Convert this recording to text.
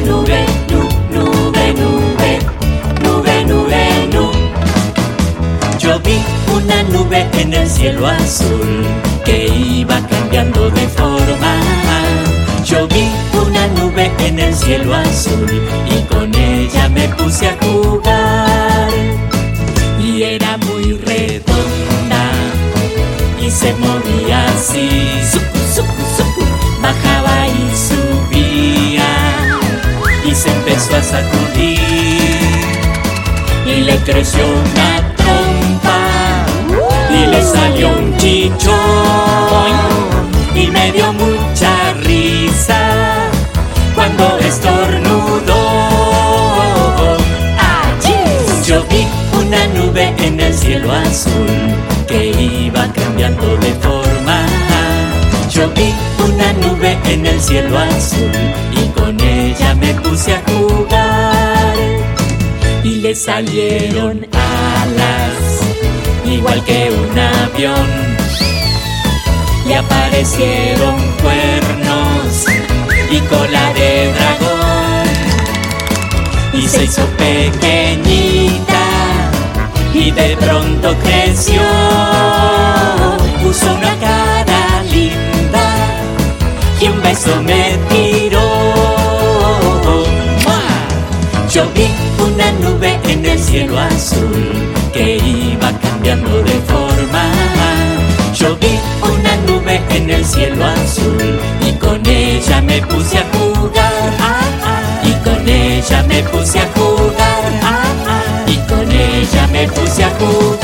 nube, nube, nu- nube, nube, nube, nube, nu. Yo vi una nube en el cielo azul que iba cambiando de forma. Yo vi una nube en el cielo azul y con ella me puse a jugar. Y era muy redonda y se movía así. Sacudir y le creció una trompa y le salió un chichón y me dio mucha risa cuando estornudó. Yo vi una nube en el cielo azul que iba cambiando de forma. Yo vi una nube en el cielo azul y con ella me puse a jugar salieron alas, igual que un avión. Y aparecieron cuernos y cola de dragón. Y se hizo pequeñita y de pronto creció. Puso una cara linda y un beso me una nube en el cielo azul que iba cambiando de forma. Yo vi una nube en el cielo azul y con ella me puse a jugar. Y con ella me puse a jugar. Y con ella me puse a jugar.